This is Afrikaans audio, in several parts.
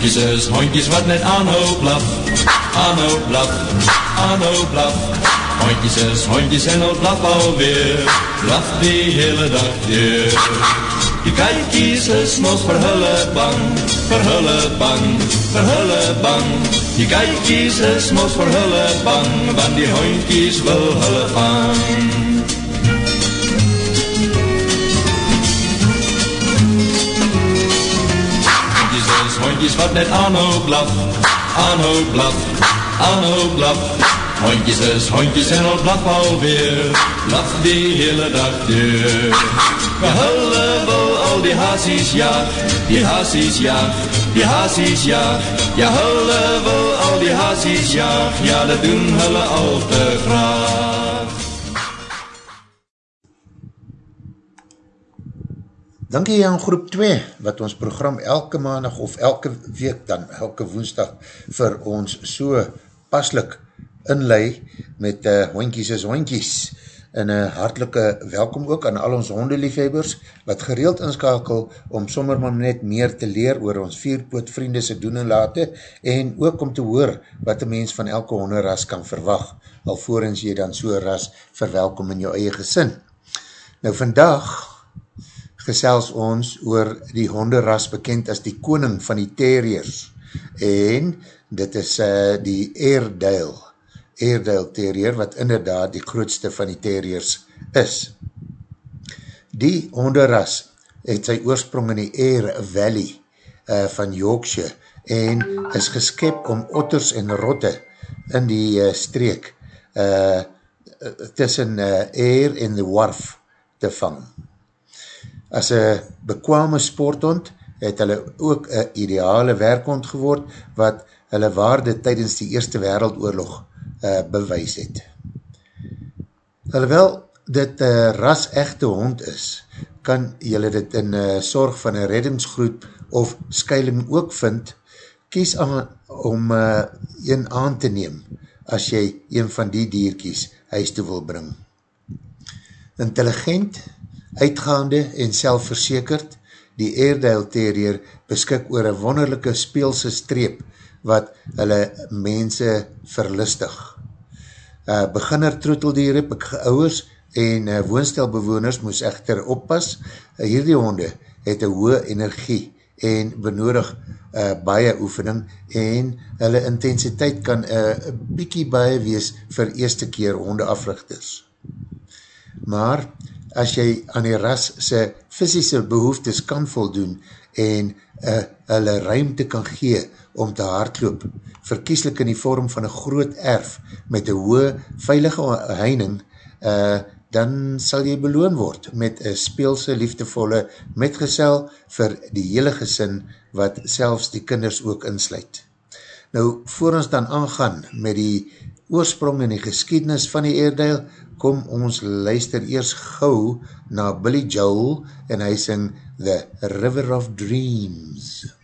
Hondjes is hondjes wat net aanhoop blaf, aanhoop blaf, aanhoop blaf. Hondjes is hondjes en al blaf alweer, blaf die hele dag deur. Die kijkies is mos vir hulle bang, vir hulle bang, vir hulle bang. Die kijkies is mos vir hulle bang, want die hondjies wil hulle vang. Wat net aanhoop blaf, aanhoop blaf, aanhoop blaf. Hondjes is hondjes en al blaf alweer, blaf die hele dag deur. Ja, wil al die haasies jaag, die haasies jaag, die jaag. Ja, hulle wil al die haasies jaag, ja, dat doen hulle al te graag. Dankie aan groep 2, wat ons program elke maandag of elke week dan, elke woensdag vir ons so paslik inlei met uh, hoinkies is hoinkies. En een uh, hartelike welkom ook aan al ons hondeliefhebbers wat gereeld inskakel om sommer maar net meer te leer oor ons vierpoot vriende se doen en late en ook om te hoor wat een mens van elke honderras kan verwag alvorens jy dan so ras verwelkom in jou eie gesin. Nou vandag gesels ons oor die honderras bekend as die koning van die terriers en dit is uh, die Airedale Airedale terrier wat inderdaad die grootste van die terriers is. Die honderras het sy oorsprong in die Air Valley uh, van Yorkshire en is geskep om otters en rotte in die uh, streek uh, tussen uh, Air en the Wharf te vang. As een bekwame sporthond het hulle ook een ideale werkhond geword wat hulle waarde tydens die Eerste Wereldoorlog uh, bewys het. Alhoewel dit uh, ras echte hond is, kan julle dit in uh, sorg van een reddingsgroep of skuiling ook vind, kies aan, om uh, een aan te neem as jy een van die dierkies huis toe wil bring. Intelligent, uitgaande en selfverzekerd, die Airedale Terrier beskik oor een wonderlijke speelse streep wat hulle mense verlustig. Uh, beginner troeteldiere, ouwers en uh, woonstelbewoners moes echter oppas. Uh, hierdie honde het een hoë energie en benodig uh, baie oefening en hulle intensiteit kan een uh, bykie baie wees vir eerste keer honde africhters. Maar as jy aan die ras sy fysische behoeftes kan voldoen en uh, hulle ruimte kan gee om te hardloop, verkieslik in die vorm van een groot erf met een hoë veilige heining, uh, dan sal jy beloon word met een speelse liefdevolle metgesel vir die hele gesin wat selfs die kinders ook insluit. Nou, voor ons dan aangaan met die oorsprong en die geskiednis van die Airedale, kom ons luister eers gauw na Billy Joel en hy sing The River of Dreams. In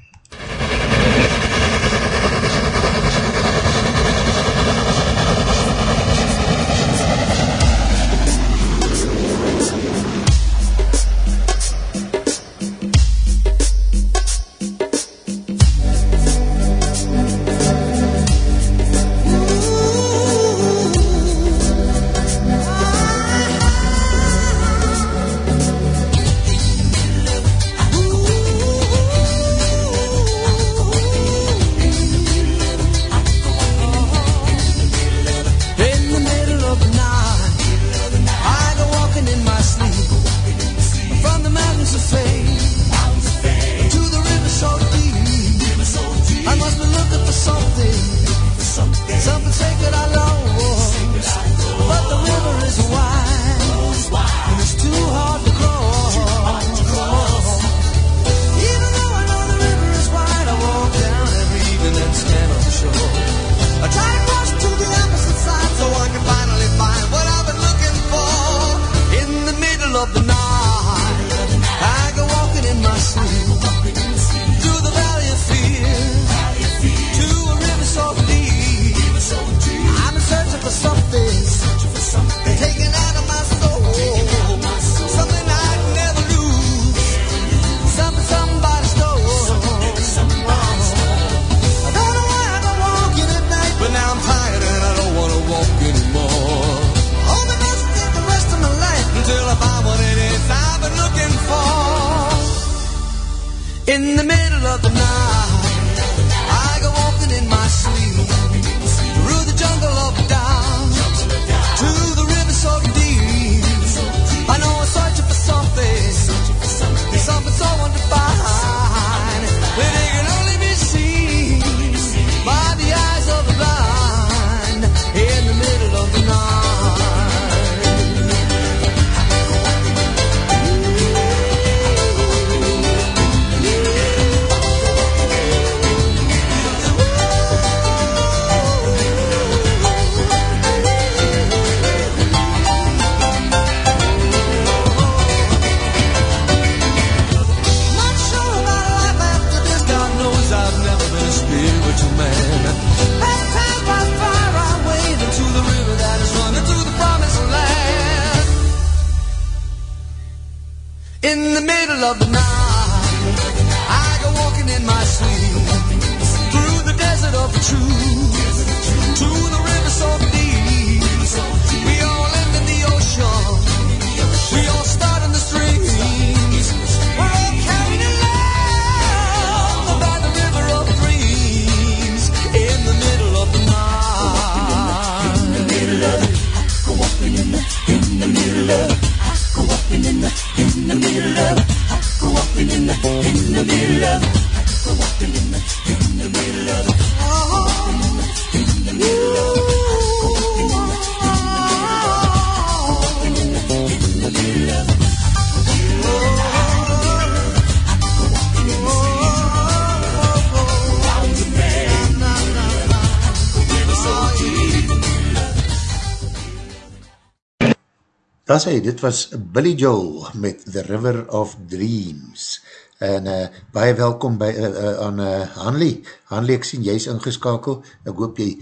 Daar sê, dit was Billy Joel met The River of Dreams. En uh, baie welkom by, uh, uh, aan uh, Hanley. Hanley, ek sien, jy is ingeskakel. Ek hoop jy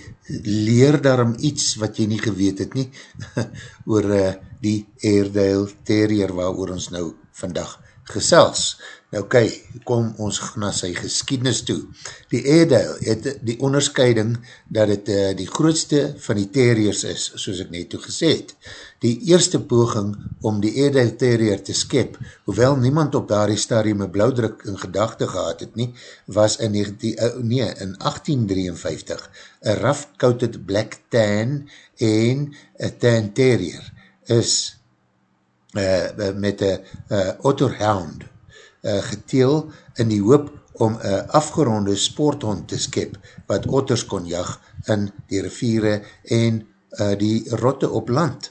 leer daarom iets wat jy nie geweet het nie, oor uh, die Airedale Terrier waar ons nou vandag gesels. Nou kei, kom ons na sy geskiednis toe. Die Airedale het die onderscheiding dat het uh, die grootste van die terriers is, soos ek net toe gesê het. Die eerste poging om die Airedale Terrier te skep, hoewel niemand op daardie stadium een blauwdruk in gedachte gehad het nie, was in, 19, uh, nee, in 1853 een rough-coated black tan en een tan terrier is uh, met een uh, otterhound uh, geteel in die hoop om een afgeronde sporthond te skep wat otters kon jag in die riviere en uh, die rotte op land.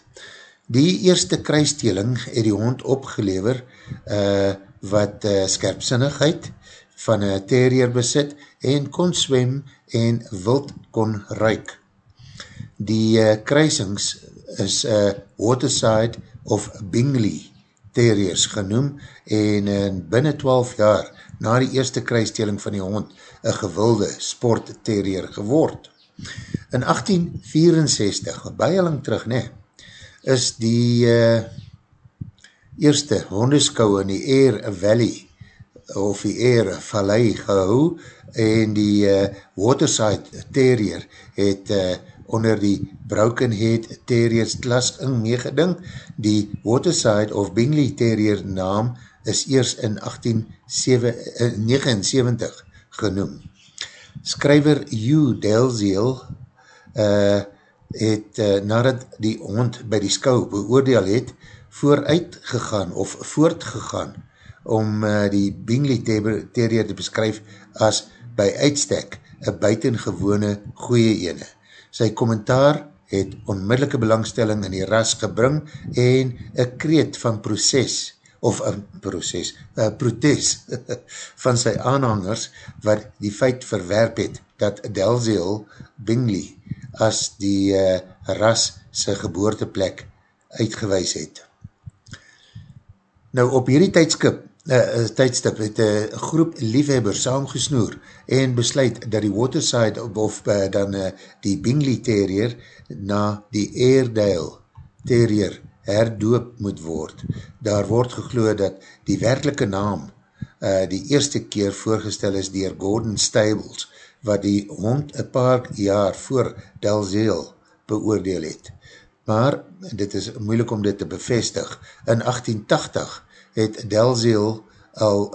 Die eerste kruisteling het die hond opgelever uh, wat uh, skerpsinnigheid van een terrier besit en kon swem en wild kon ruik. Die uh, kruisings is uh, Waterside of Bingley terriers genoem en in binnen 12 jaar na die eerste kruisteling van die hond een gewilde sport terrier geword. In 1864, baie lang terug ne, is die uh, eerste hondeskou in die Air Valley of die Air Valley gehou en die uh, Waterside Terrier het uh, onder die Broken Head Terriers klas in meegeding. Die Waterside of Bingley Terrier naam is eers in 1879 genoem. Skryver Hugh Dalziel uh, het uh, nadat die hond by die skou beoordeel het, vooruit gegaan of voortgegaan om uh, die Bingley Terrier te beskryf as by uitstek een buitengewone goeie ene. Sy kommentaar het onmiddellike belangstelling in die ras gebring en een kreet van proces of een proces, een protes van sy aanhangers wat die feit verwerp het dat Dalziel Bingley as die uh, ras sy geboorteplek uitgewys het. Nou op hierdie tijdskip, uh, tijdstip het een groep liefhebbers saamgesnoer en besluit dat die Waterside of uh, dan uh, die Bingley Terrier na die Airedale Terrier herdoop moet word. Daar word gegloed dat die werkelike naam uh, die eerste keer voorgestel is dier Gordon Stables, wat die hond een paar jaar voor Dalzeel beoordeel het. Maar, dit is moeilik om dit te bevestig, in 1880 het Dalzeel al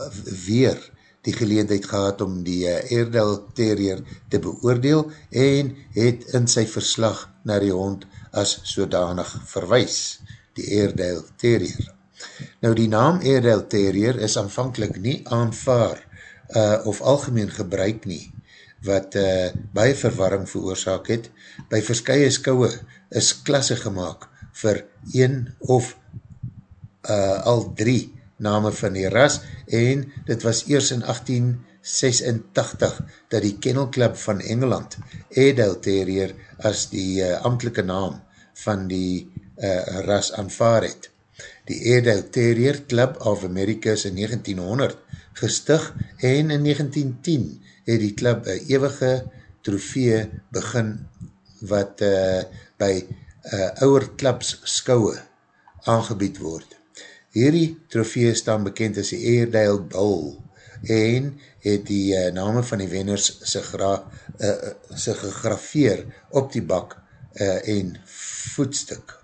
weer die geleendheid gehad om die uh, Airedale Terrier te beoordeel en het in sy verslag na die hond as sodanig verwijs, die Airedale Terrier. Nou die naam Airedale Terrier is aanvankelijk nie aanvaar uh, of algemeen gebruik nie, wat uh, baie verwarring veroorzaak het. By verskye skouwe is klasse gemaakt vir een of uh, al drie name van die ras en dit was eers in 1886 dat die Kennel Club van Engeland Edel Terrier as die uh, amtelike naam van die uh, ras aanvaar het. Die Edel Terrier Club of America is in 1900 gestig en in 1910 het die club een eeuwige trofee begin wat uh, by uh, ouwer clubs skouwe aangebied word. Hierdie trofee staan bekend as die Airedale Bull en het die uh, name van die wenners sy, gra, uh, sy gegrafeer op die bak uh, en voetstuk.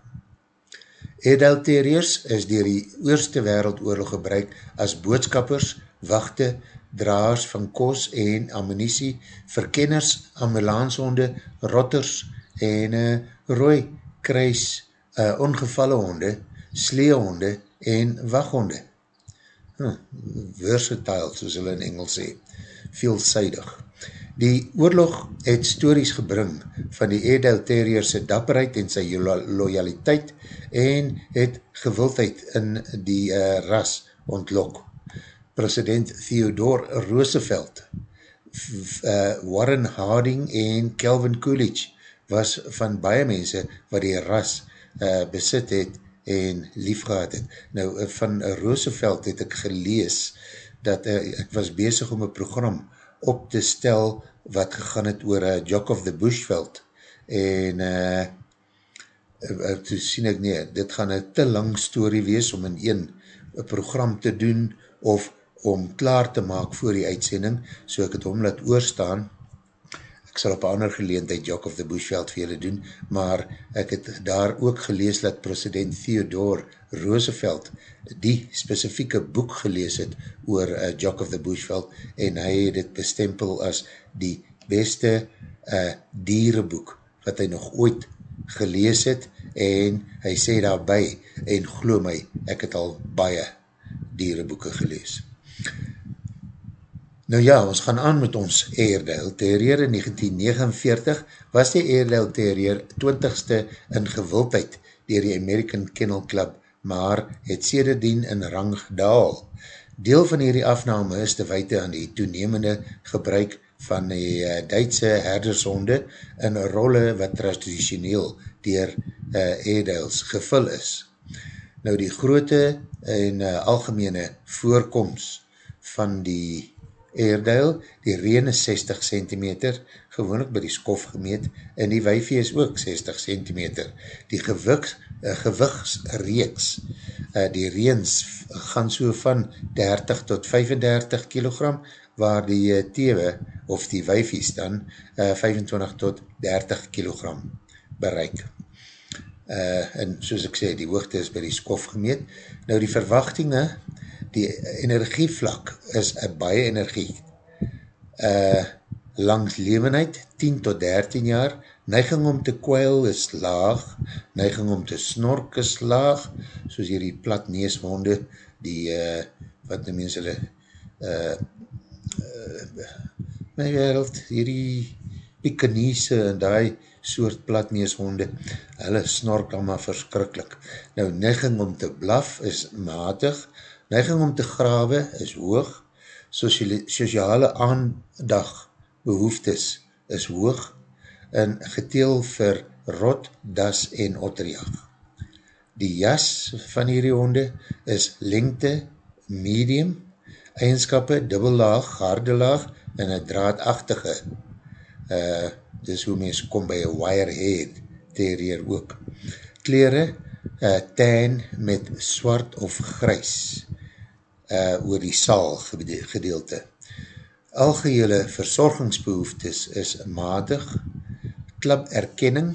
Airedale Terriers is dier die Eerste Wereldoorlog gebruik as boodskappers, wachte, draars van kos en ammunisie, verkenners, ambulanshonde, rotters en uh, rooi kruis uh, ongevalle honde, sleehonde en waghonde. Hm, versatile, soos hulle in Engels sê, veelzijdig. Die oorlog het stories gebring van die Edel Terrierse dapperheid en sy loyaliteit en het gewildheid in die uh, ras ontlok. President Theodore Roosevelt, uh, Warren Harding en Calvin Coolidge was van baie mense wat die ras uh, besit het en lief gehad het. Nou, eh, van Roosevelt het ek gelees, dat uh, ek was bezig om een program op te stel, wat gegaan het oor uh, Jock of the Bushveld, en uh, uh, toe sien ek nie, dit gaan een te lang story wees om in een program te doen, of om klaar te maak voor die uitsending, so ek het om laat oorstaan, ek sal op ander geleentheid Jock of the Bushveld vir julle doen, maar ek het daar ook gelees dat president Theodore Roosevelt die specifieke boek gelees het oor uh, Jock of the Bushveld en hy het het bestempel as die beste uh, diereboek wat hy nog ooit gelees het en hy sê daarby en glo my, ek het al baie diereboeken gelees. Nou ja, ons gaan aan met ons Airedale Terrier in 1949 was die Airedale Terrier 20ste in gewildheid dier die American Kennel Club, maar het sederdien in rang gedaal. Deel van hierdie afname is te weite aan die toenemende gebruik van die uh, Duitse herdershonde in rolle wat traditioneel dier uh, Airedales gevul is. Nou die groote en uh, algemene voorkomst van die Airedale, die reen is 60 cm, gewoonlik by die skof gemeet, en die wijfie is ook 60 cm. Die gewig, uh, gewigsreeks, uh, die reens gaan so van 30 tot 35 kg, waar die uh, tewe, of die wijfies dan, uh, 25 tot 30 kg bereik. Uh, en soos ek sê, die hoogte is by die skof gemeet. Nou die verwachtinge, die energievlak is een baie energie. Uh, langs levenheid, 10 tot 13 jaar, neiging om te kwijl is laag, neiging om te snork is laag, soos hier die plat neeshonde, die, uh, wat die mens hulle, uh, uh, my wereld, hierdie pikaniese en die soort platneeshonde, hulle snork allemaal verskrikkelijk. Nou, neiging om te blaf is matig, Neiging om te grawe is hoog, sociale aandag behoeftes is hoog, en geteel vir rot, das en otterjag. Die jas van hierdie honde is lengte, medium, eigenskappe, dubbellaag, hardelaag en een draadachtige. Uh, dis hoe mens kom by een wirehead terrier ook. Kleren, uh, tan met swart of grys uh, oor die saal gedeelte. Algehele verzorgingsbehoeftes is matig, klub erkenning,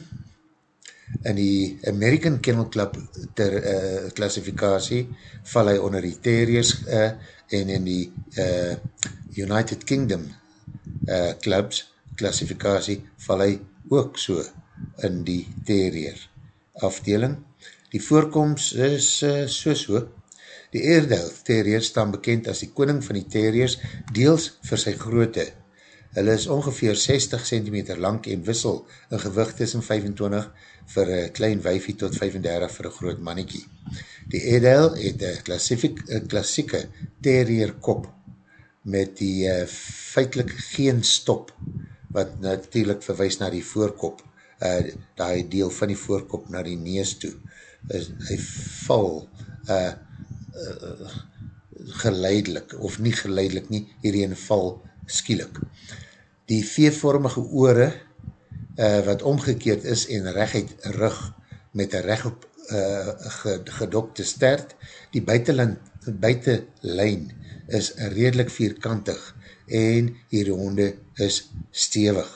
in die American Kennel Club ter uh, klassifikatie val hy onder die terriers uh, en in die uh, United Kingdom uh, clubs klassifikatie val hy ook so in die terrier afdeling. Die voorkomst is uh, so so. Die Airedale terrier staan bekend as die koning van die terriers deels vir sy groote. Hulle is ongeveer 60 cm lang en wissel in gewicht tussen 25 vir een klein wijfie tot 35 vir een groot mannetjie. Die Airedale het een klassieke terrier kop met die uh, feitlik geen stop wat natuurlijk verwijs na die voorkop uh, die deel van die voorkop na die nees toe is, hy val uh, uh, geleidelik of nie geleidelik nie, hierheen val skielik. Die veevormige oore uh, wat omgekeerd is en rechtheid rug met een recht op uh, gedokte stert, die buitenlijn is redelijk vierkantig en die ronde is stevig.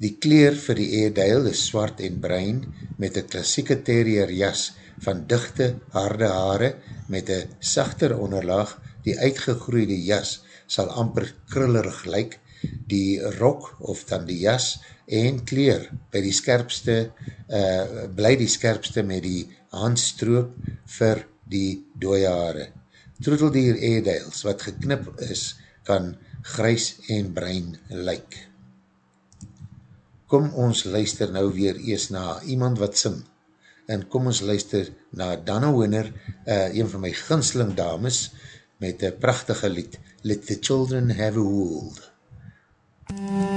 Die kleer vir die eerdeil is zwart en bruin met een klassieke terrier jas van dichte harde hare met een sachter onderlaag. Die uitgegroeide jas sal amper krullerig lyk. Die rok of dan die jas en kleer by die skerpste, uh, bly die skerpste met die handstroop vir die dooie hare. Troeteldier eerdeils wat geknip is, kan grys en brein lyk. Kom ons luister nou weer ees na iemand wat sim, en kom ons luister na Dana Winner, uh, een van my ginsling dames, met een prachtige lied, Let the Children Have a World. MUZIEK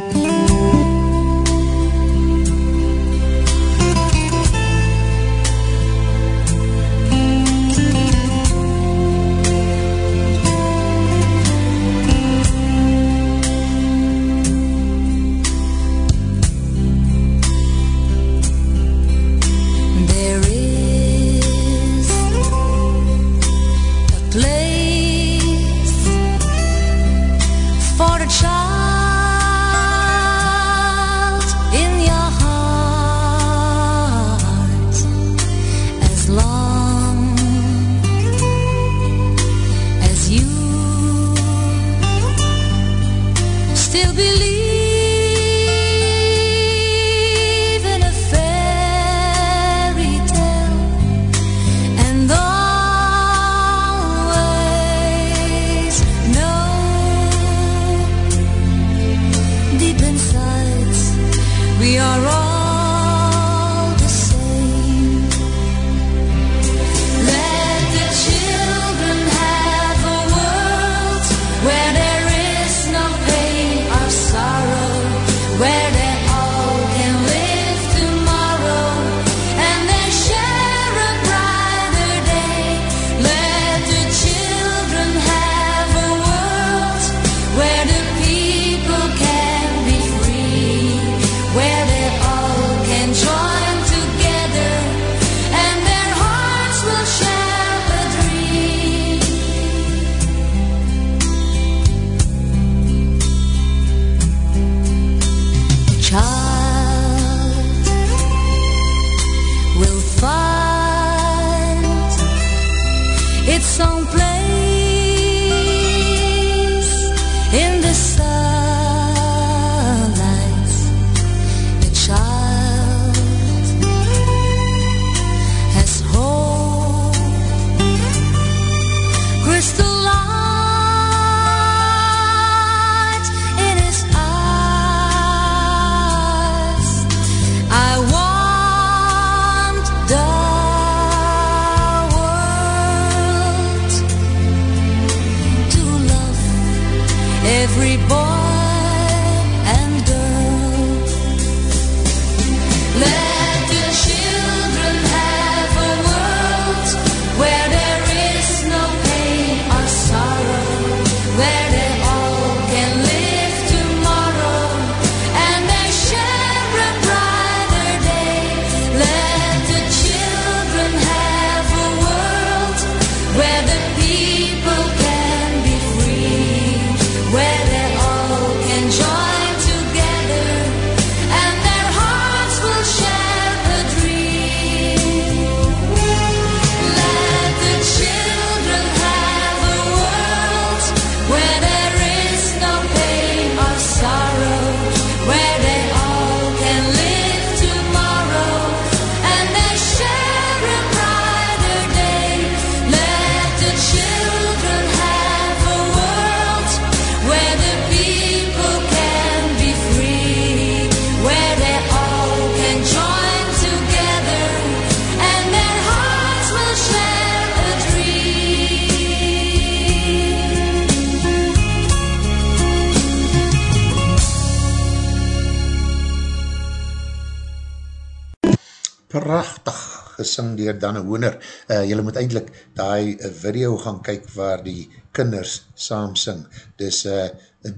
prachtig gesing dier Danne Hooner. Uh, julle moet eindelijk die video gaan kyk waar die kinders saam sing. Dis uh,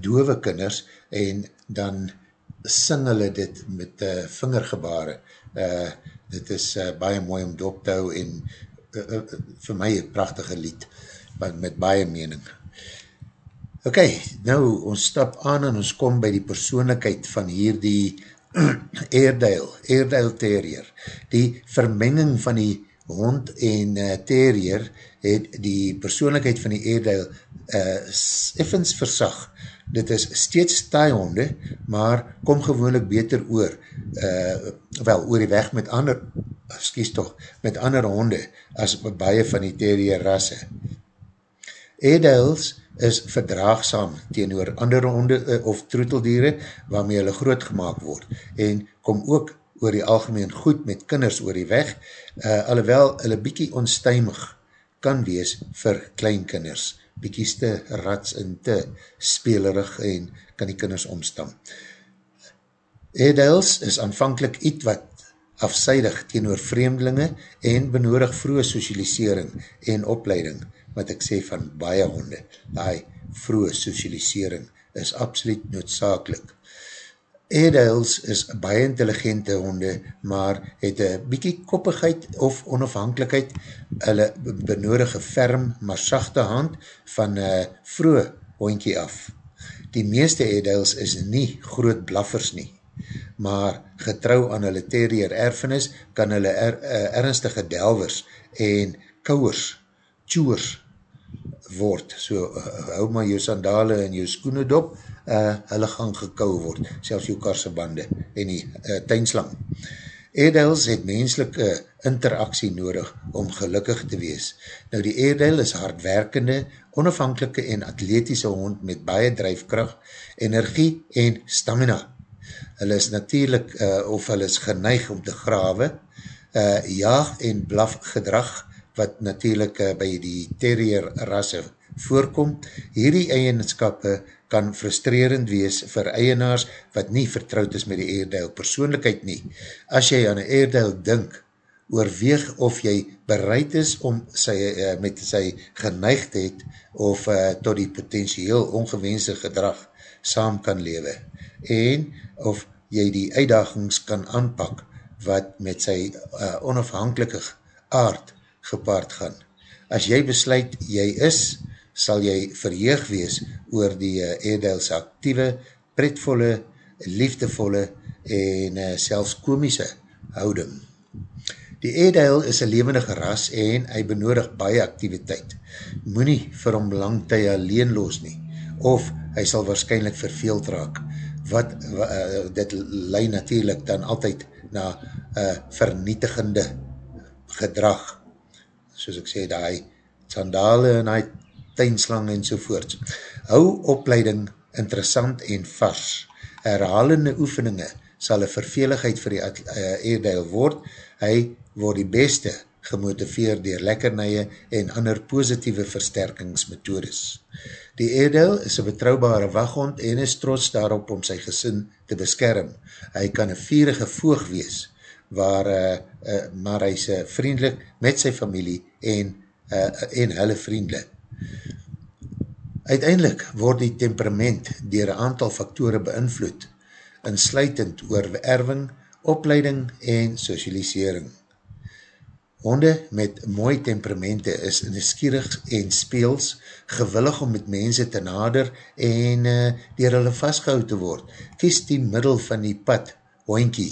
dove kinders en dan sing hulle dit met uh, vingergebare. Uh, dit is uh, baie mooi om dop te hou en uh, uh, vir my een prachtige lied met baie mening. Ok, nou ons stap aan en ons kom by die persoonlijkheid van hier die Airedale, Airedale Terrier. Die vermenging van die hond en uh, terrier het die persoonlijkheid van die Airedale uh, effens versag dit is steeds taai honde, maar kom gewoonlik beter oor, uh, wel, oor die weg met ander, excuse toch, met ander honde, as baie van die terrier rasse. Edels is verdraagsam teenoor andere honde uh, of troeteldiere, waarmee hulle groot gemaakt word, en kom ook oor die algemeen goed met kinders oor die weg, uh, alhoewel hulle bykie onstuimig kan wees vir kleinkinders bykies te rats en te spelerig en kan die kinders omstam. Edels is aanvankelijk iets wat afseidig teenoor vreemdelinge en benodig vroege socialisering en opleiding, wat ek sê van baie honde. Die vroege socialisering is absoluut noodzakelik. Edels is baie intelligente honde, maar het een bykie koppigheid of onafhankelijkheid, hulle benodige ferm, maar sachte hand van een vroeg hondkie af. Die meeste Edels is nie groot blaffers nie, maar getrouw aan hulle terrier erfenis, kan hulle er, uh, ernstige delvers en kouwers, tjoers word. So, uh, hou maar jou sandale en jou skoene dop, uh, hulle gaan gekou word, selfs jou karsebande en die uh, tuinslang. Airedales het menselike interaksie nodig om gelukkig te wees. Nou die Airedale is hardwerkende, onafhankelike en atletische hond met baie drijfkracht, energie en stamina. Hulle is natuurlijk, uh, of hulle is geneig om te grawe, uh, jaag en blaf gedrag, wat natuurlijk uh, by die terrier rasse voorkom. Hierdie eigenskappe kan frustrerend wees vir eienaars wat nie vertrouwd is met die Airedale persoonlijkheid nie. As jy aan een Airedale dink, oorweeg of jy bereid is om sy, uh, met sy geneigdheid of uh, tot die potentieel ongewenste gedrag saam kan lewe en of jy die uitdagings kan aanpak wat met sy uh, onafhankelike aard gepaard gaan. As jy besluit jy is, sal jy verheug wees oor die uh, Airedale's actieve, pretvolle, liefdevolle en uh, selfs komische houding. Die Airedale is een levendige ras en hy benodig baie activiteit. Moe nie vir hom lang ty alleen los nie, of hy sal waarschijnlijk verveeld raak. Wat, uh, dit lei natuurlijk dan altyd na uh, vernietigende gedrag. Soos ek sê, die sandale en die tuinslang en sovoorts. Hou opleiding interessant en vars. Herhalende oefeninge sal een verveligheid vir die Airedale eh, word. Hy word die beste gemotiveer dier lekkernije en ander positieve versterkingsmethodes. Die Airedale is een betrouwbare waghond en is trots daarop om sy gesin te beskerm. Hy kan een vierige voog wees, waar, uh, uh, maar hy is vriendelik met sy familie en, uh, en hulle vriendelik Uiteindelik word die temperament dier een aantal faktore beïnvloed, insluitend oor erwing, opleiding en socialisering. Honde met mooi temperamente is neskierig en speels, gewillig om met mense te nader en uh, dier hulle vastgehoud te word. Kies die middel van die pad, hoinkie,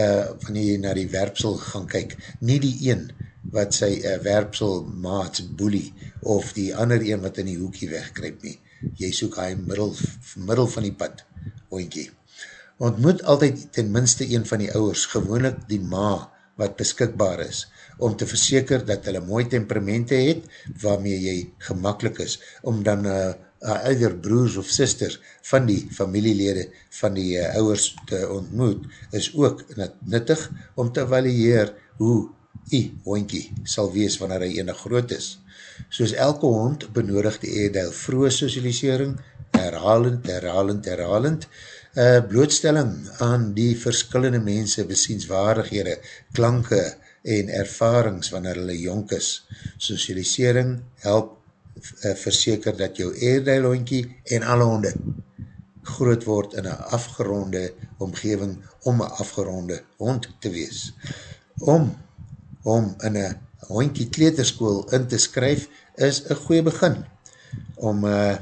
uh, wanneer jy na die werpsel gaan kyk, nie die een wat sy uh, werpsel maats boelie of die ander een wat in die hoekie wegkryp nie. Jy soek hy middel, middel van die pad, oinkie. Ontmoet altyd ten minste een van die ouwers, gewoonlik die ma wat beskikbaar is, om te verseker dat hulle mooi temperamente het, waarmee jy gemakkelijk is, om dan uh, uh, either broers of sisters van die familielede van die uh, ouwers te ontmoet, is ook nuttig om te evalueer hoe die hondkie sal wees wanneer hy enig groot is. Soos elke hond benodig die Airedale vroege socialisering, herhalend, herhalend, herhalend. uh, blootstelling aan die verskillende mense besienswaardighede, klanke en ervarings wanneer hulle jonk is. Socialisering help uh, verseker dat jou eerdeilhondkie en alle honde groot word in een afgeronde omgeving om een afgeronde hond te wees. Om om in een hondkie kleterskool in te skryf is een goeie begin om uh,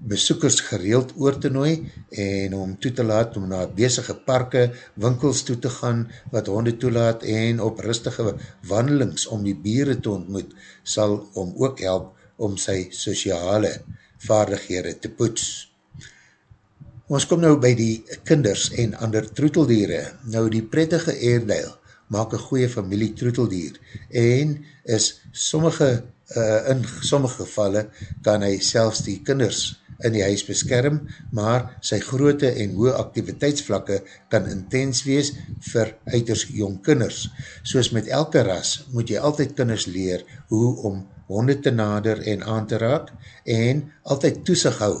besoekers gereeld oor te nooi en om toe te laat om na bezige parke, winkels toe te gaan wat honde toelaat en op rustige wandelings om die bieren te ontmoet sal om ook help om sy sociale vaardighede te poets. Ons kom nou by die kinders en ander troeteldiere. Nou die prettige eerdeil maak een goeie familie troeteldier en is sommige, uh, in sommige gevalle kan hy selfs die kinders in die huis beskerm, maar sy groote en hoë activiteitsvlakke kan intens wees vir uiters jong kinders. Soos met elke ras moet jy altyd kinders leer hoe om honde te nader en aan te raak en altyd toesig hou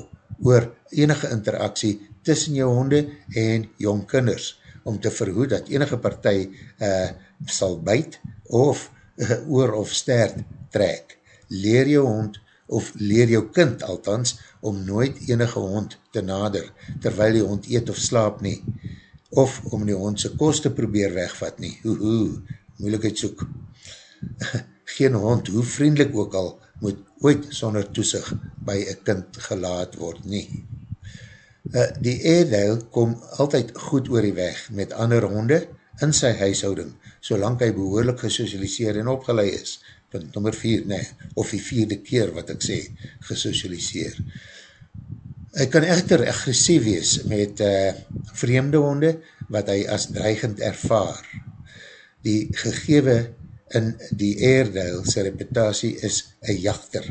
oor enige interaksie tussen jou honde en jong kinders om te verhoed dat enige partij uh, sal byt of uh, oor of stert trek. Leer jou hond of leer jou kind althans om nooit enige hond te nader, terwyl die hond eet of slaap nie, of om die hond sy kost te probeer wegvat nie. Hoehoe, moeilikheid soek. Geen hond, hoe vriendelik ook al, moet ooit sonder toesig by een kind gelaat word nie. Uh, die Airedale kom altyd goed oor die weg met ander honde in sy huishouding, solang hy behoorlik gesocialiseer en opgeleid is, punt nummer 4, nee, of die vierde keer wat ek sê, gesocialiseer. Hy kan echter agressief wees met uh, vreemde honde wat hy as dreigend ervaar. Die gegewe in die Airedale sy reputatie is een jachter.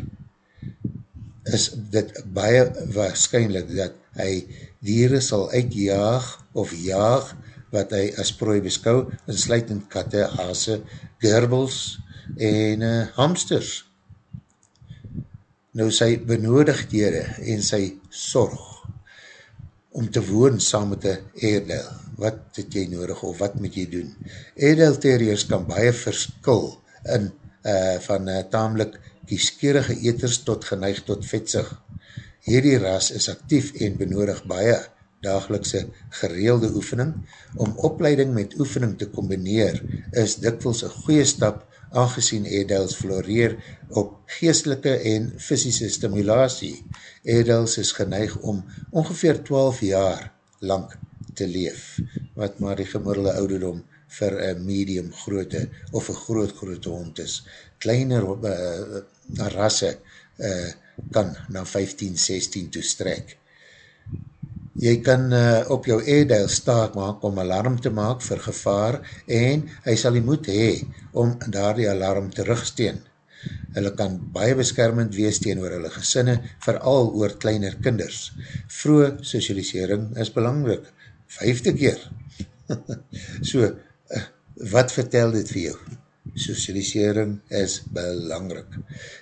Is dit baie waarschijnlijk dat hy dieren sal uitjaag of jaag wat hy as prooi beskou, in sluitend katte, haase, gerbels, en uh, hamsters. Nou sy benodigdhede en sy sorg om te woon saam met een Airedale. Wat het jy nodig of wat moet jy doen? Airedale terriers kan baie verskil in uh, van uh, tamelijk kieskeerige eters tot geneig tot vetsig. Hierdie ras is actief en benodig baie dagelikse gereelde oefening. Om opleiding met oefening te combineer is dikwels een goeie stap aangezien Edels floreer op geestelike en fysische stimulatie. Edels is geneig om ongeveer 12 jaar lang te leef, wat maar die gemiddelde ouderdom vir een medium groote of een groot groote hond is. Kleiner uh, rasse uh, kan na 15, 16 toestrek jy kan uh, op jou airdial staat maak om alarm te maak vir gevaar en hy sal die moed hee om daar die alarm terugsteen. Hulle kan baie beskermend wees teen oor hulle gesinne, vooral oor kleiner kinders. Vroege socialisering is belangrijk. Vijfde keer. so, uh, wat vertel dit vir jou? Socialisering is belangrijk.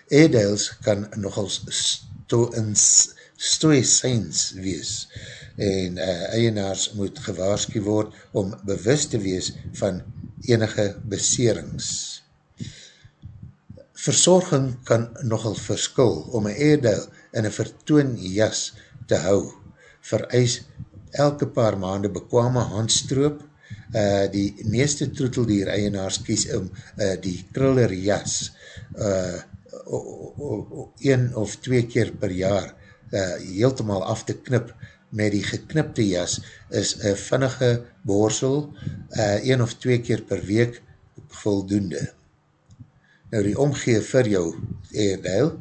Airdials kan nogals sto in stoïcijns wees en uh, eienaars moet gewaarskie word om bewust te wees van enige beserings. Verzorging kan nogal verskil om een eerdeel in een vertoon jas te hou. Vereis elke paar maande bekwame handstroop. Uh, die meeste troeteldier eienaars kies om uh, die kruller jas uh, een of twee keer per jaar uh, heeltemaal af te knip met die geknipte jas is een vinnige borsel uh, een of twee keer per week voldoende. Nou die omgee vir jou eerdeil,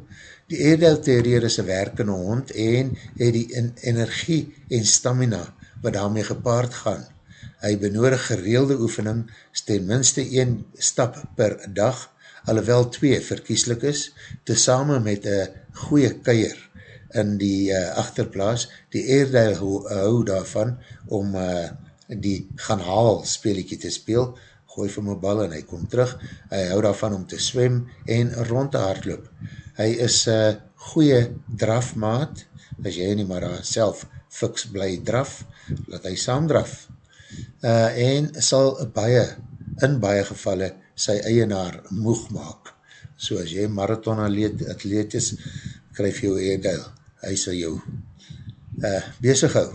die eerdeil terrier is een werkende hond en het die energie en stamina wat daarmee gepaard gaan. Hy benodig gereelde oefening ten minste een stap per dag, alhoewel twee verkieslik is, tesame met een goeie keier in die uh, achterplaas, die eerde hou, hou daarvan om uh, die gaan haal speelikie te speel, gooi vir my bal en hy kom terug, hy hou daarvan om te swem en rond te hardloop. Hy is uh, goeie drafmaat, as jy nie maar self fiks bly draf, laat hy saamdraf. Uh, en sal baie, in baie gevalle, sy eienaar moeg maak. So as jy marathon atleet is, kryf jou eerdeel, hy sal jou uh, bezig hou.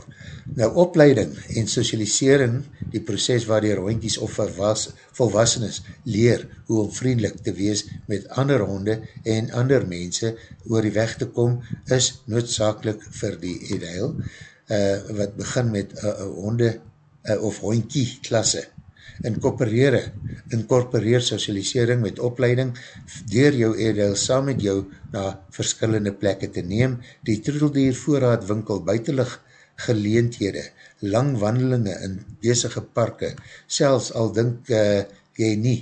Nou, opleiding en socialisering, die proces waardier hondjies of verwas, volwassenes leer hoe om vriendelik te wees met ander honde en ander mense oor die weg te kom, is noodzakelik vir die edeil, uh, wat begin met uh, uh, honde uh, of hondjie klasse. Incorporere, incorporeer socialisering met opleiding door jou edeil saam met jou na verskillende plekke te neem, die troedeldier voorraad winkel buitenlig geleendhede, lang wandelinge in bezige parke, selfs al dink uh, jy nie,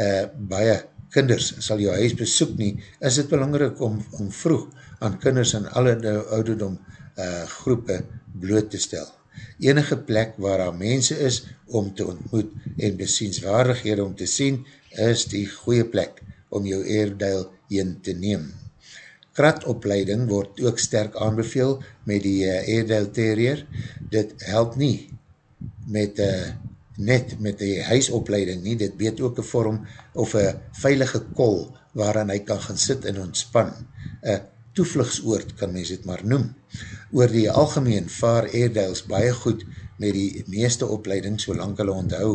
uh, baie kinders sal jou huis besoek nie, is het belangrijk om, om vroeg aan kinders in alle ouderdom uh, groepe bloot te stel. Enige plek waar daar mense is om te ontmoet en besienswaardighede om te sien, is die goeie plek om jou eerduil in te neem. Kratopleiding word ook sterk aanbeveel met die uh, Airedale Terrier. Dit help nie met uh, net met die huisopleiding nie, dit weet ook een vorm of een veilige kol waaraan hy kan gaan sit en ontspan. Een toevlugsoord kan mens het maar noem. Oor die algemeen vaar Airedales baie goed met die meeste opleiding solang hulle onthou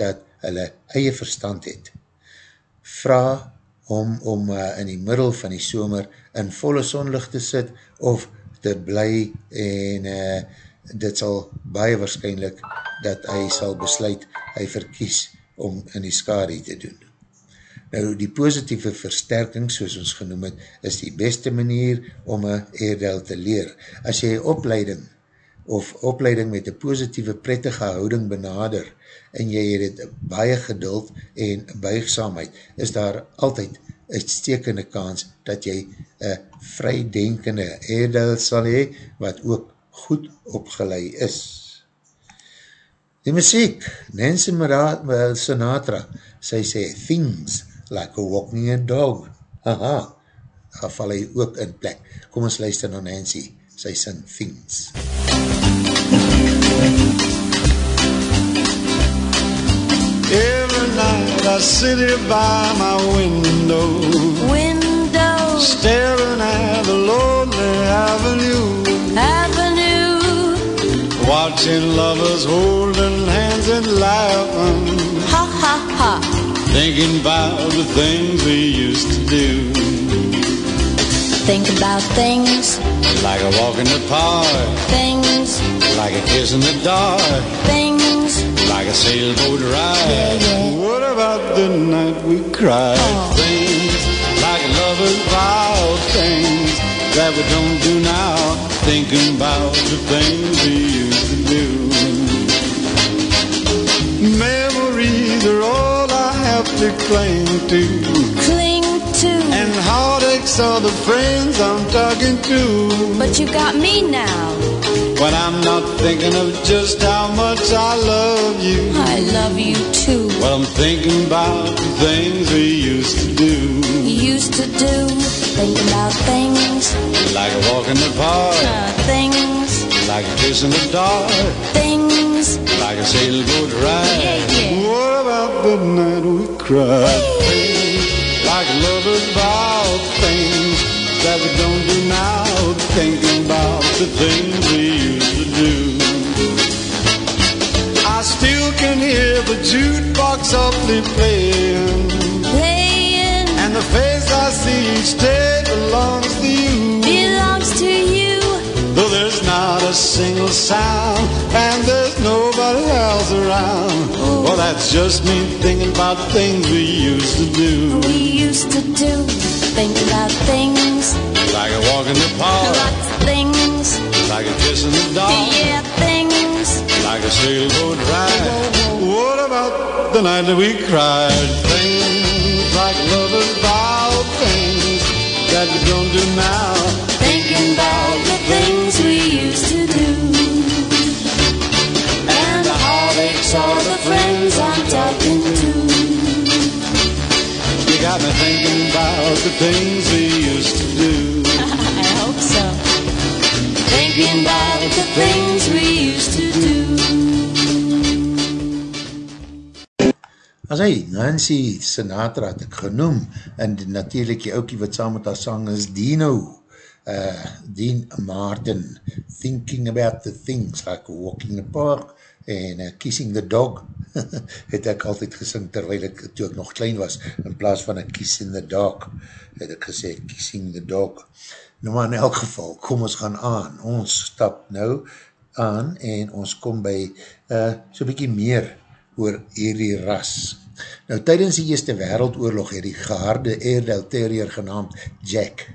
dat hulle eie verstand het. Vraag om, om uh, in die middel van die somer in volle sonlicht te sit of te bly en uh, dit sal baie waarschijnlijk dat hy sal besluit, hy verkies om in die skade te doen. Nou die positieve versterking, soos ons genoem het, is die beste manier om een eerdel te leer. As jy opleiding of opleiding met een positieve prettige houding benader en jy het baie geduld en buigzaamheid, is daar altyd uitstekende kans dat jy een vrydenkende eerdel sal hee, wat ook goed opgelei is. Die muziek, Nancy Sinatra, sy sê, things like a walking a dog. Haha, daar val hy ook in plek. Kom ons luister na Nancy, sy sing things. Every night I sit here by my window Window, Staring at the lonely avenue avenue, Watching lovers holding hands and laughing. Thinking about the things we used to do. Think about things, Like a walk in the park. Things, Like a kiss in the dark. Things. Like a sailboat ride. Yeah, yeah. What about the night we cried? Oh. Things. Like lovers vow. Things that we don't do now. Thinking about the things we used to do to cling to. Cling to, And heartaches are the friends I'm talking to. But you got me now. When I'm not thinking of just how much I love you. I love you too. Well, I'm thinking about the things we used to do. Used to do, Thinking about things, Like a walk in the park. Uh, things, Like a kiss in the dark. Things. Like a sailboat ride. Yeah, yeah. About the night we cried like lovers vow Things that we don't do now Thinking about the things we used to do. I still can hear the jukebox softly playing. Playing. And the face I see each day belongs to you. Belongs to you. Though there's not a single sound that's just me thinking about things we used to do. We used to do, think about things, Like a walk in the park. Lots of things. Like a kiss in the dark. Yeah, things. Like a sailboat ride. What about the night that we cried? Things like lovers vow Things that we don't do now me thinking about the things we used to do I hope so. Thinking about the things we used to do. As hy, Nancy Sinatra het ek genoem, en natuurlijk die oukie wat saam met haar sang is Dino, uh, Dean Martin, Thinking About the Things, like Walking the Park, en uh, Kissing the Dog, het ek altyd gesing, terwijl ek, toe ek nog klein was, in plaas van a Kiss in the Dog, het ek gesê, Kissing the Dog. Nou maar in elk geval, kom ons gaan aan, ons stap nou aan, en ons kom by uh, so'n bykie meer oor hierdie ras. Nou, tydens die Eerste Wereldoorlog het die geharde Airedale Terrier genaamd Jack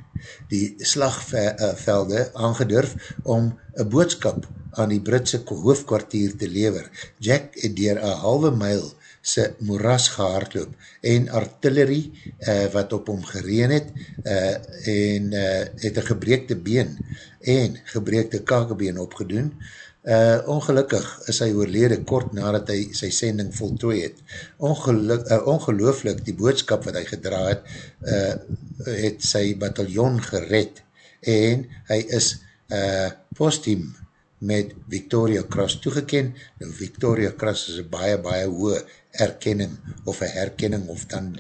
die slagvelde aangedurf om een boodskap aan die Britse hoofdkwartier te lever. Jack het dier een halve myl sy moeras gehaardloop en artillerie uh, wat op hom gereen het uh, en uh, het een gebreekte been en gebreekte kakebeen opgedoen Uh, ongelukkig is hy oorlede kort nadat hy sy sending voltooi het. Ongeluk, uh, ongelooflik die boodskap wat hy gedra het, uh, het sy bataljon gered en hy is uh, posthume met Victoria Cross toegeken. Nou Victoria Cross is een baie, baie hoë erkenning of een herkenning of dan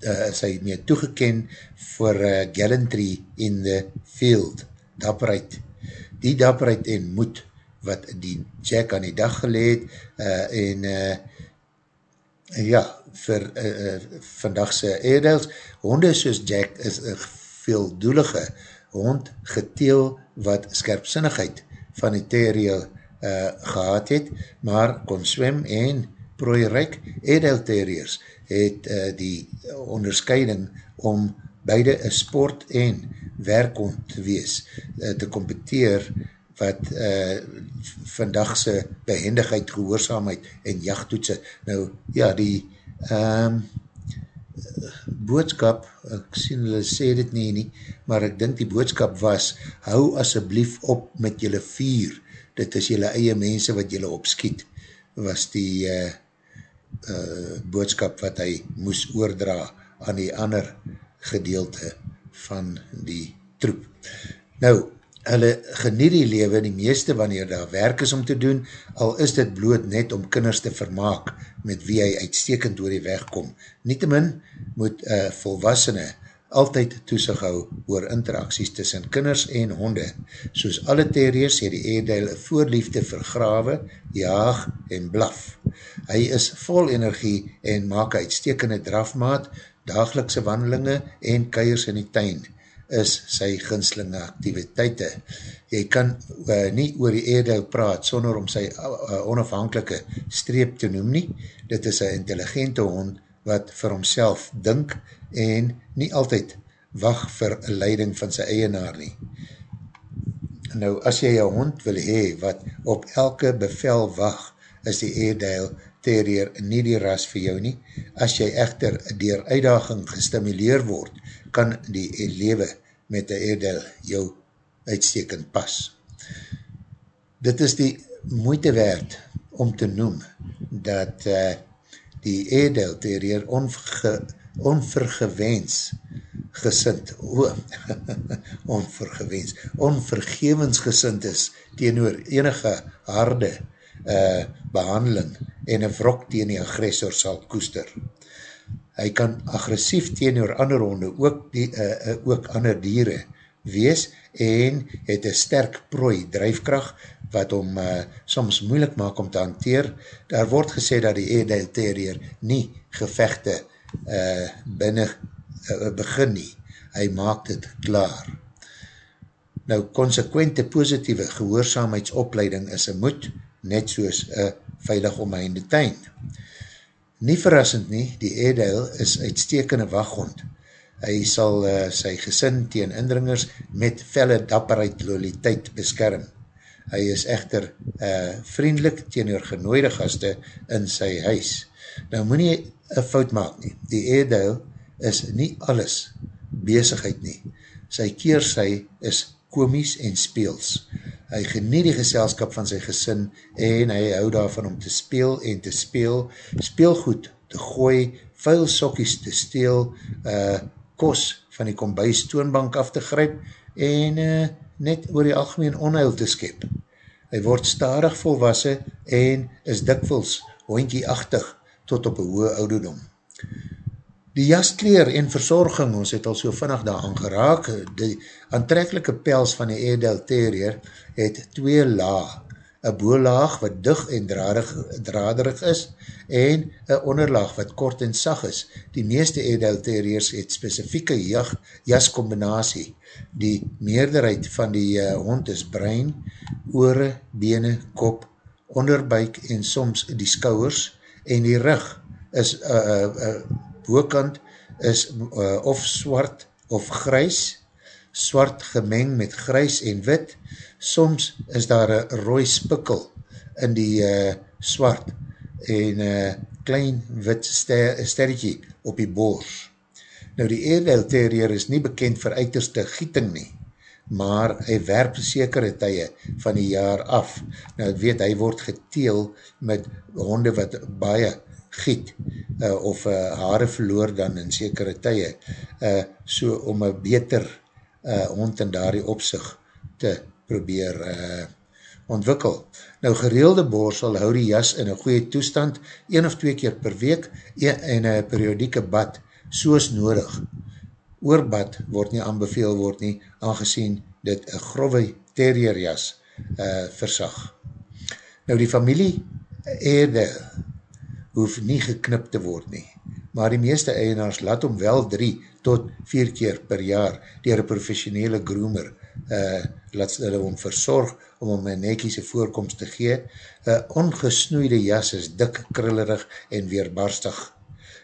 uh, is hy mee toegeken vir uh, gallantry in the field. Dapperheid. Die dapperheid en moed wat die Jack aan die dag geleed uh, en uh, ja, vir uh, vandagse Airedales, honde soos Jack is een veeldoelige hond geteel wat skerpsinnigheid van die terrier uh, gehad het, maar kon swem en prooierijk Airedale terriers het uh, die onderscheiding om beide een sport en werkhond te wees, uh, te competeer wat uh, vandagse behendigheid, gehoorzaamheid en jachttoetse. Nou, ja, die um, boodskap, ek sien hulle sê dit nie nie, maar ek dink die boodskap was, hou asseblief op met julle vier, dit is julle eie mense wat julle opskiet, was die uh, uh, boodskap wat hy moes oordra aan die ander gedeelte van die troep. Nou, hulle geniet die lewe die meeste wanneer daar werk is om te doen, al is dit bloot net om kinders te vermaak met wie hy uitstekend door die weg kom. Nietemin moet uh, volwassene altyd toesig hou oor interacties tussen kinders en honde. Soos alle terriers het die Airedale voorliefde vergrawe, jaag en blaf. Hy is vol energie en maak uitstekende drafmaat, dagelikse wandelinge en keiers in die tuin is sy ginslinge activiteite. Jy kan uh, nie oor die Airedale praat sonder om sy uh, onafhankelike streep te noem nie. Dit is een intelligente hond wat vir homself dink en nie altyd wacht vir leiding van sy eienaar nie. Nou, as jy jou hond wil hee wat op elke bevel wacht, is die Airedale terrier nie die ras vir jou nie. As jy echter dier uitdaging gestimuleer word, kan die lewe met die Airedale jou uitstekend pas. Dit is die moeite werd om te noem dat uh, die Airedale terrier onverge, onvergewens gesind, oh, onvergewens, onvergevensgesind is teenoor enige harde uh, behandeling en een wrok teen die agressor sal koester hy kan agressief teenoor ander honde, ook, die, uh, uh, ook ander dieren wees en het een sterk prooi drijfkracht wat om uh, soms moeilik maak om te hanteer. Daar word gesê dat die Airedale Terrier nie gevechte uh, binnen uh, begin nie. Hy maak dit klaar. Nou, consequente positieve gehoorzaamheidsopleiding is een moed, net soos een veilig omheinde tuin. Nie verrassend nie, die Airedale is uitstekende waghond. Hy sal uh, sy gesin teen indringers met felle dapperheid loyaliteit beskerm. Hy is echter uh, vriendelik teenoor genooide gaste in sy huis. Nou moet nie een fout maak nie. Die Airedale is nie alles bezigheid nie. Sy keersy is komies en speels hy geniet die geselskap van sy gesin en hy hou daarvan om te speel en te speel, speelgoed te gooi, vuil sokkies te steel, uh, kos van die kombuis toonbank af te gryp en uh, net oor die algemeen onheil te skep. Hy word stadig volwassen en is dikwels hondjie-achtig tot op een hoë ouderdom. Die jaskleer en verzorging, ons het al so vinnig daar aangeraak, die aantrekkelijke pels van die Airedale Terrier het twee laag, een boolaag wat dig en draderig, draderig is en een onderlaag wat kort en sag is. Die meeste Airedale Terriers het specifieke jaskombinatie. Die meerderheid van die uh, hond is brein, oore, bene, kop, onderbuik en soms die skouwers en die rug is uh, uh, uh, boekant is uh, of swart of grys, swart gemeng met grys en wit, soms is daar een rooi spikkel in die uh, swart en uh, klein wit ster, sterretje op die boors. Nou die Airedale Terrier is nie bekend vir uiterste gieting nie, maar hy werp sekere tye van die jaar af. Nou het weet, hy word geteel met honde wat baie giet uh, of uh, haare verloor dan in sekere tye, uh, so om een beter uh, hond in daardie opzicht te probeer uh, ontwikkel. Nou gereelde borsel hou die jas in een goeie toestand, een of twee keer per week en een periodieke bad, soos nodig. Oorbad word nie aanbeveel word nie, aangezien dit een grove terrierjas uh, versag. Nou die familie eerde hoef nie geknip te word nie, maar die meeste eienaars laat om wel drie tot vier keer per jaar dier een professionele groomer uh, laat hulle om verzorg om om een nekiese voorkomst te gee. Een ongesnoeide jas is dik, krillerig en weerbarstig.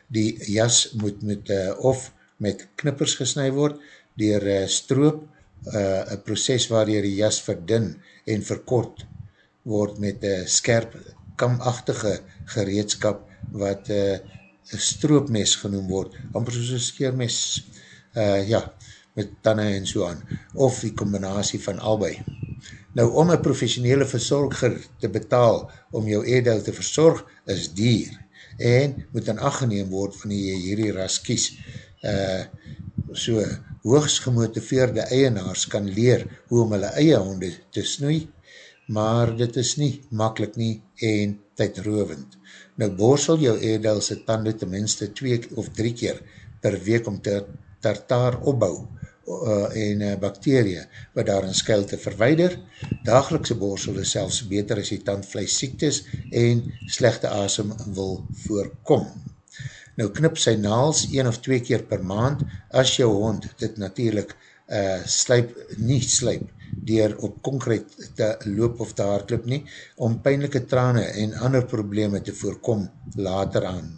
Die jas moet met, uh, of met knippers gesnui word, dier uh, stroop, uh, een proces waar die jas verdun en verkort word met uh, skerp, kamachtige gereedskap wat uh, stroopmes genoem word, amper soos een skeermes, uh, ja, met tanne en so aan, of die combinatie van albei. Nou, om een professionele verzorger te betaal om jou eerdeel te verzorg, is dier, en moet dan afgeneem word van die hierdie ras kies. Uh, so, hoogs gemotiveerde eienaars kan leer hoe om hulle eie honde te snoei, maar dit is nie makkelijk nie en tydrovend. Nou, borsel jou eerdelse tanden tenminste twee of drie keer per week om te tartaar opbouw, uh, en uh, bakterie wat daar in skuil te verweider. Dagelikse borsel is selfs beter as die tandvlees siektes en slechte asem wil voorkom. Nou knip sy naals een of twee keer per maand as jou hond dit natuurlijk uh, slijp, nie slijp dier op concreet te loop of te hardloop nie, om pijnlijke trane en ander probleme te voorkom later aan.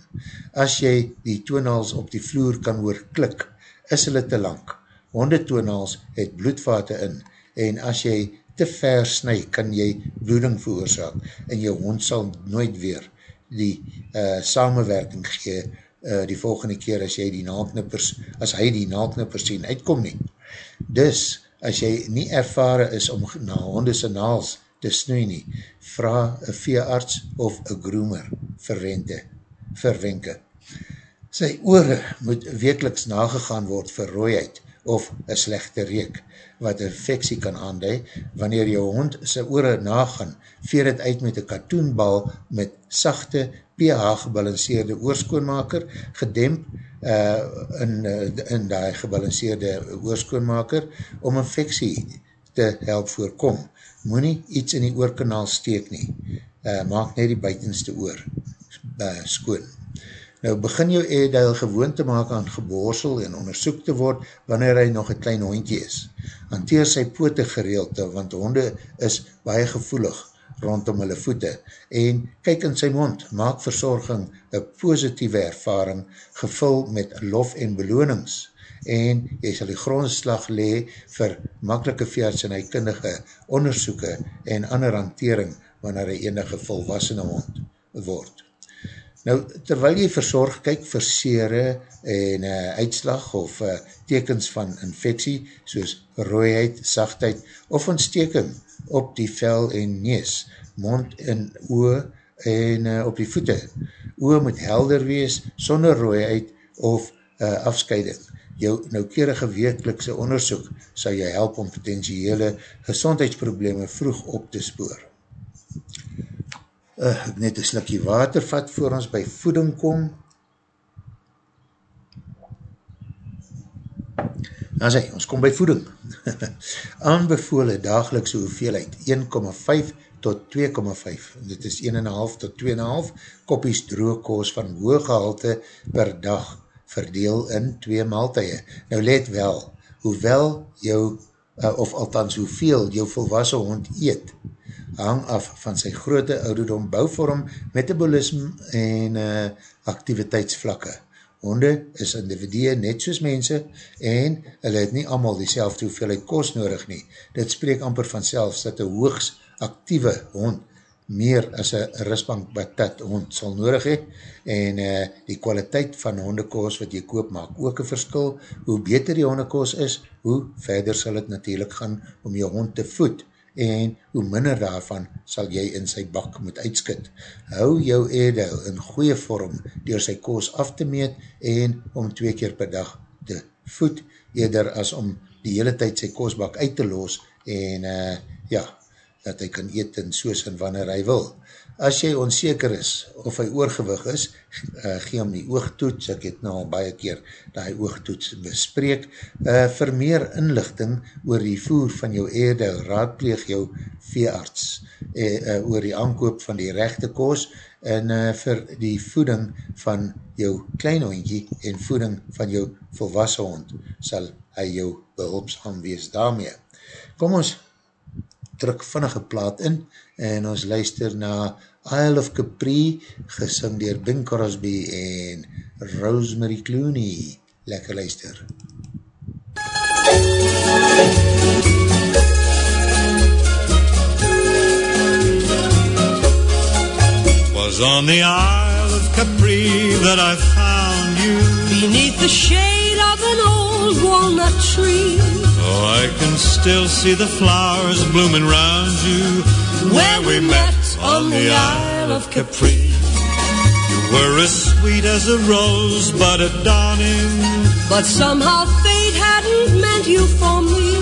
As jy die toonals op die vloer kan oorklik, is hulle te lang hondetoonhaals het bloedvate in en as jy te ver snij, kan jy bloeding veroorzaak en jou hond sal nooit weer die uh, samenwerking gee uh, die volgende keer as jy die naalknippers, as hy die naalknippers sien, uitkom nie. Dus, as jy nie ervare is om na hondese naals te snoei nie, vraag een veearts of een groomer verwente, verwenke. Sy oore moet wekeliks nagegaan word vir rooiheid, of een slechte reek, wat infectie kan aandui, wanneer jou hond sy oore nagaan, veer het uit met een katoenbal met sachte, pH gebalanceerde oorskoonmaker, gedemp uh, in, uh, in die gebalanceerde oorskoonmaker, om infectie te help voorkom. Moe nie iets in die oorkanaal steek nie, uh, maak net die buitenste oor uh, skoon. Nou begin jou eedel gewoon te maak aan geborsel en onderzoek te word wanneer hy nog een klein hondje is. Hanteer sy poote gereelte, want honde is baie gevoelig rondom hulle voete en kyk in sy mond, maak verzorging een positieve ervaring gevul met lof en belonings en jy sal die grondslag lee vir makkelike veerts en hy kundige onderzoeken en ander hantering wanneer hy enige volwassene hond word. Nou, terwyl jy verzorg, kyk vir sere en uh, uitslag of uh, tekens van infectie, soos rooiheid, sachtheid of ontsteking op die vel en nees, mond en oe en uh, op die voete. Oe moet helder wees, sonder rooiheid of uh, afscheiding. Jou noukerige weeklikse onderzoek sal jy help om potentiële gezondheidsprobleme vroeg op te spoor. uh, net een slikkie water vat voor ons by voeding kom. Dan sê, ons kom by voeding. Aanbevole dagelikse hoeveelheid 1,5 tot 2,5, dit is 1,5 tot 2,5 koppies droogkoos van hoog gehalte per dag verdeel in twee maaltuie. Nou let wel, hoewel jou, uh, of althans hoeveel jou volwassen hond eet, hang af van sy grote ouderdom, bouvorm, metabolisme en uh, activiteitsvlakke. Honde is individue net soos mense en hulle het nie allemaal die selfde hoeveelheid kost nodig nie. Dit spreek amper vanselfs dat een hoogs actieve hond meer as een rustbank batat hond sal nodig hee en uh, die kwaliteit van hondekoos wat jy koop maak ook een verskil. Hoe beter die hondekoos is, hoe verder sal het natuurlijk gaan om jou hond te voed en hoe minder daarvan sal jy in sy bak moet uitskit. Hou jou eerdel in goeie vorm door sy koos af te meet en om twee keer per dag te voed, eerder as om die hele tyd sy koosbak uit te los en uh, ja, dat hy kan eet en soos en wanneer hy wil. As jy onzeker is of hy oorgewig is, uh, gee hom die oogtoets, ek het nou al baie keer die oogtoets bespreek, uh, vir meer inlichting oor die voer van jou eerde, raadpleeg jou veearts, uh, uh, oor die aankoop van die rechte koos, en uh, vir die voeding van jou klein hondje en voeding van jou volwassen hond, sal hy jou behulpsam wees daarmee. Kom ons druk vinnige plaat in en ons luister na Isle of Capri gesing dier Bing Crosby en Rosemary Clooney. Lekker luister. Was on the Isle of Capri that I found you Beneath the shade of an old walnut tree Oh, I can still see the flowers blooming round you Where we met on the Isle of Capri. You were as sweet as a rose but at dawning But somehow fate hadn't meant you for me.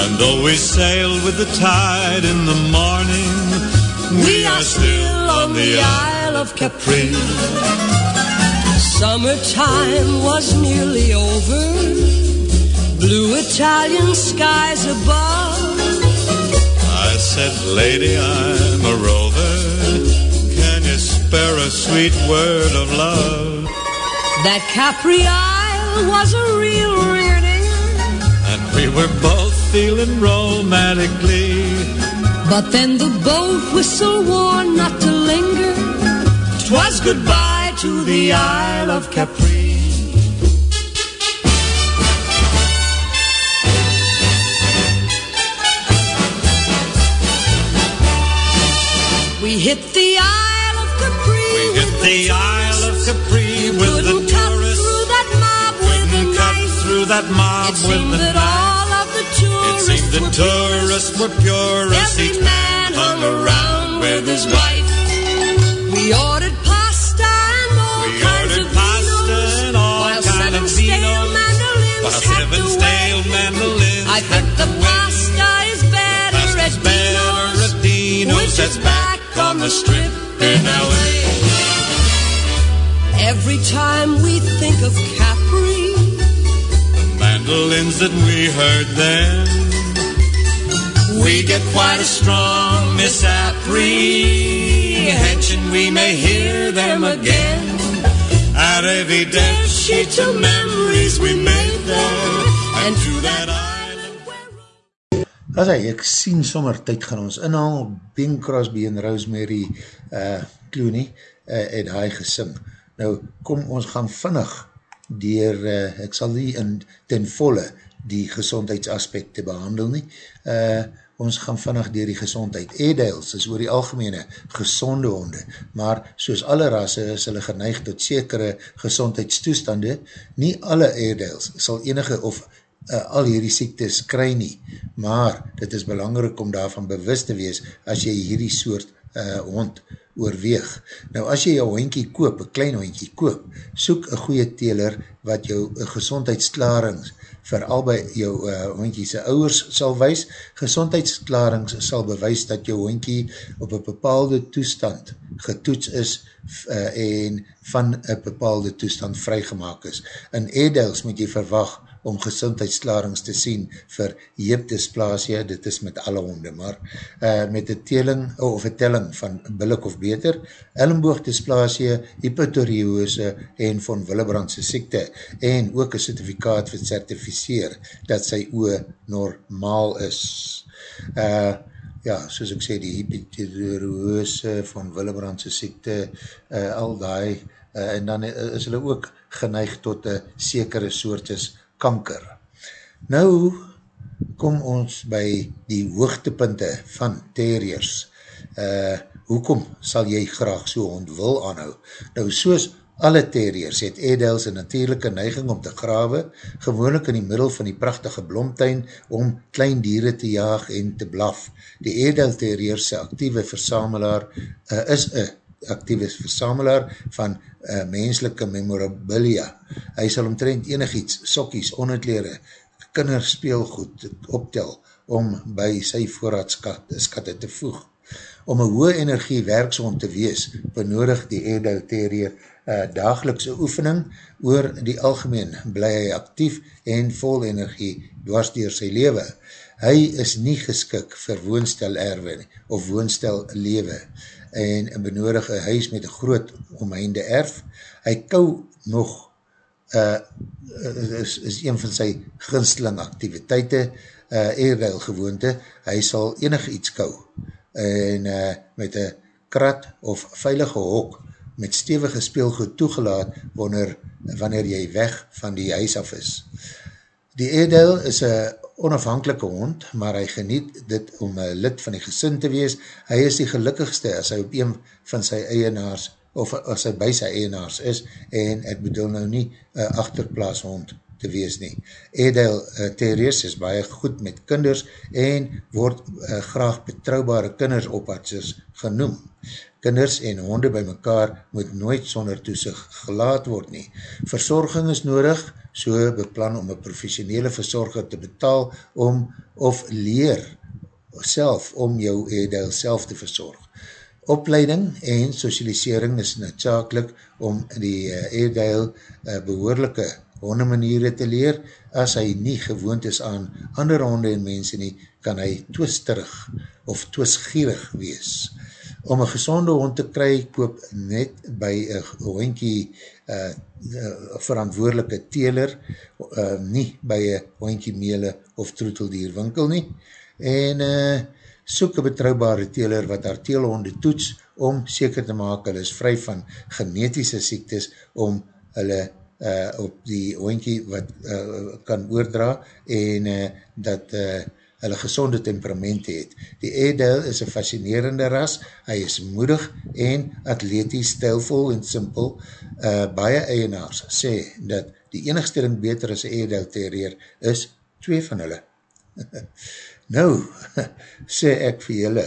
And though we sailed with the tide in the morning We are still on the Isle of Capri. Summertime was nearly over. Blue Italian skies above said, lady, I'm a rover. Can you spare a sweet word of love? That Capri Isle was a real rearding And we were both feeling romantically. But then the boat whistle warned not to linger. Twas goodbye to the Isle of Capri We hit the Isle of Capri We hit with the Isle of Capri with the Couldn't cut tourists. through that mob with Couldn't knife. through that mob It with seemed the that knife. all of the It tourists seemed the were tourists were purists. Every man hung around with his wife. We ordered pasta and all We kinds of pasta and all While seven of stale mandolins While had seven to stale wait. mandolins I think the pasta is better at Pasta's better at Dino's Which is back on the strip in L.A. Every time we think of Capri The mandolins that we heard then We get quite a strong misapprehension We may hear them again. At every sheet to memories we made there? And to that As hy, ek sien sommer tyd gaan ons inhaal, Bing Crosby en Rosemary uh, Clooney uh, het hy gesing. Nou, kom ons gaan vinnig dier, uh, ek sal nie in ten volle die gezondheidsaspekte behandel nie, uh, ons gaan vinnig dier die gezondheid. Edels is oor die algemene gezonde honde, maar soos alle rasse is hulle geneig tot sekere gezondheidstoestande, nie alle edels sal enige of uh, al hierdie siektes kry nie, maar dit is belangrik om daarvan bewust te wees as jy hierdie soort uh, hond oorweeg. Nou as jy jou hondkie koop, een klein hondkie koop, soek een goeie teler wat jou een gezondheidsklaring vir albei jou uh, hoentjie sy ouwers sal wees. Gezondheidsklarings sal bewys dat jou hoentjie op een bepaalde toestand getoets is uh, en van een bepaalde toestand vrygemaak is. In Edels moet jy verwag om gezondheidsklarings te sien vir heepdysplasie, dit is met alle honde, maar uh, met een teling, oh, of een telling van billik of beter, ellenboogdysplasie, hypothoriose en van Willebrandse siekte, en ook een certificaat wat certificeer dat sy oe normaal is. Uh, ja, soos ek sê, die hypothoriose van Willebrandse siekte, uh, al die, uh, en dan is hulle ook geneig tot een sekere soortes kanker. Nou kom ons by die hoogtepunte van terriers. Uh, hoekom sal jy graag so hond wil aanhou? Nou soos alle terriers het Edels een natuurlijke neiging om te grawe, gewoonlik in die middel van die prachtige blomtuin om klein dieren te jaag en te blaf. Die Edel terriers sy actieve versamelaar uh, is een actieve versamelaar van uh, menselike memorabilia. Hy sal omtrent enig iets, sokkies, onheidlere, kinderspeelgoed optel om by sy voorraadskatte te voeg. Om een hoë energie werkshond te wees, benodig die Edel-Terrier uh, dagelikse oefening, oor die algemeen bly hy actief en vol energie dwars door sy lewe. Hy is nie geskik vir woonstel erwe of woonstel lewe en benodig een huis met een groot omheinde erf. Hy kou nog, uh, is, is een van sy ginsteling activiteite, uh, eerweil gewoonte, hy sal enig iets kou en uh, met een krat of veilige hok met stevige speelgoed toegelaat wanneer, wanneer jy weg van die huis af is. Die Edel is een onafhankelike hond, maar hy geniet dit om een lid van die gesin te wees. Hy is die gelukkigste as hy op een van sy eienaars, of as hy by sy eienaars is, en ek bedoel nou nie een achterplaas hond te wees nie. Edel uh, Therese is baie goed met kinders en word uh, graag betrouwbare kindersoppatsers genoem. Kinders en honde by mekaar moet nooit sonder toesig gelaat word nie. Verzorging is nodig, so beplan om een professionele verzorger te betaal om of leer self om jou edel self te verzorg. Opleiding en socialisering is noodzakelijk om die uh, edel uh, behoorlijke hondemaniere te leer, as hy nie gewoond is aan ander honde en mense nie, kan hy twisterig of twisgierig wees. Om een gezonde hond te kry, koop net by een hondkie uh, verantwoordelike teler, uh, nie by een hondkie mele of troeteldierwinkel nie, en uh, soek een betrouwbare teler wat haar teelhonde toets, om seker te maak, hulle is vry van genetische siektes, om hulle uh, op die hoentjie wat uh, kan oordra en uh, dat uh, hulle gezonde temperament het. Die Edel is een fascinerende ras, hy is moedig en atletisch, stijlvol en simpel. Uh, baie eienaars sê dat die enigste ding beter as Edel terrier is twee van hulle. nou, sê ek vir julle,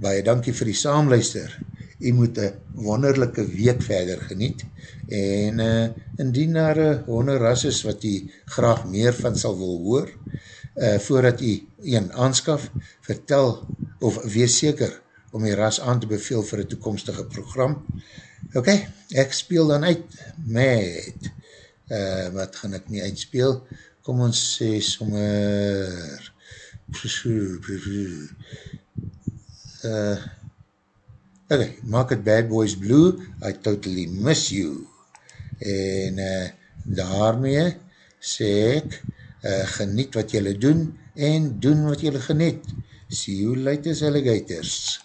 baie dankie vir die saamluister, jy moet een wonderlijke week verder geniet, en uh, indien daar een honderras is wat jy graag meer van sal wil hoor, uh, voordat jy een aanskaf, vertel of wees seker om die ras aan te beveel vir een toekomstige program. Ok, ek speel dan uit met, uh, wat gaan ek nie uitspeel, kom ons sê sommer, uh, ok, maak het Bad Boys Blue, I totally miss you en uh, daarmee sê ek, uh, geniet wat jylle doen en doen wat jylle geniet. See you later, alligators.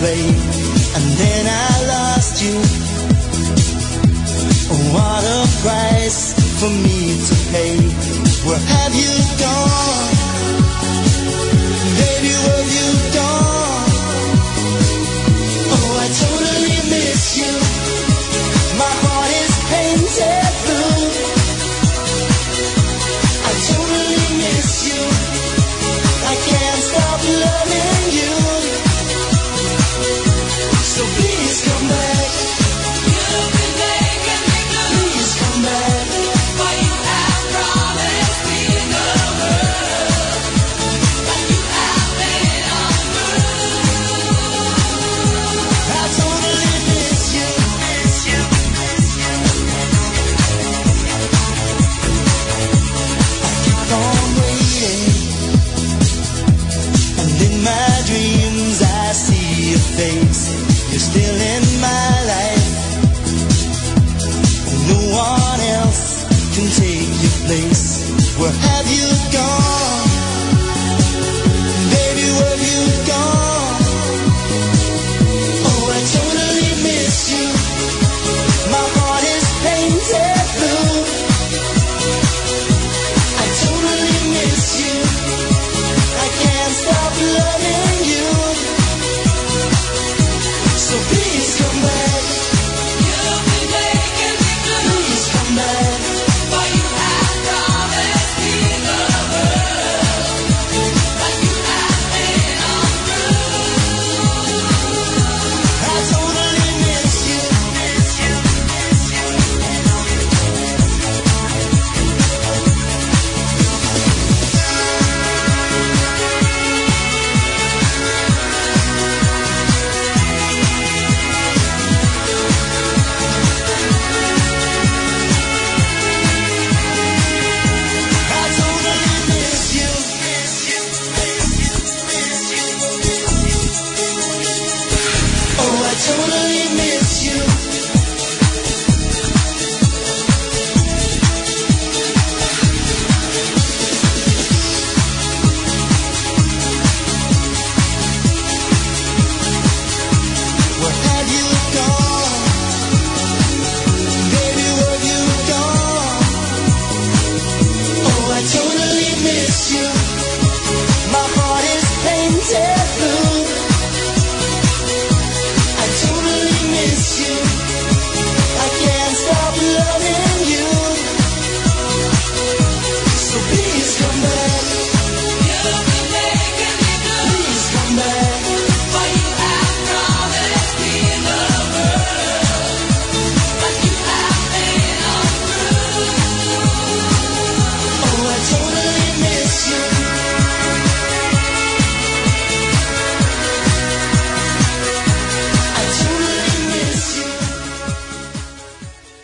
Play, and then I lost you. What a price for me to pay. Where have you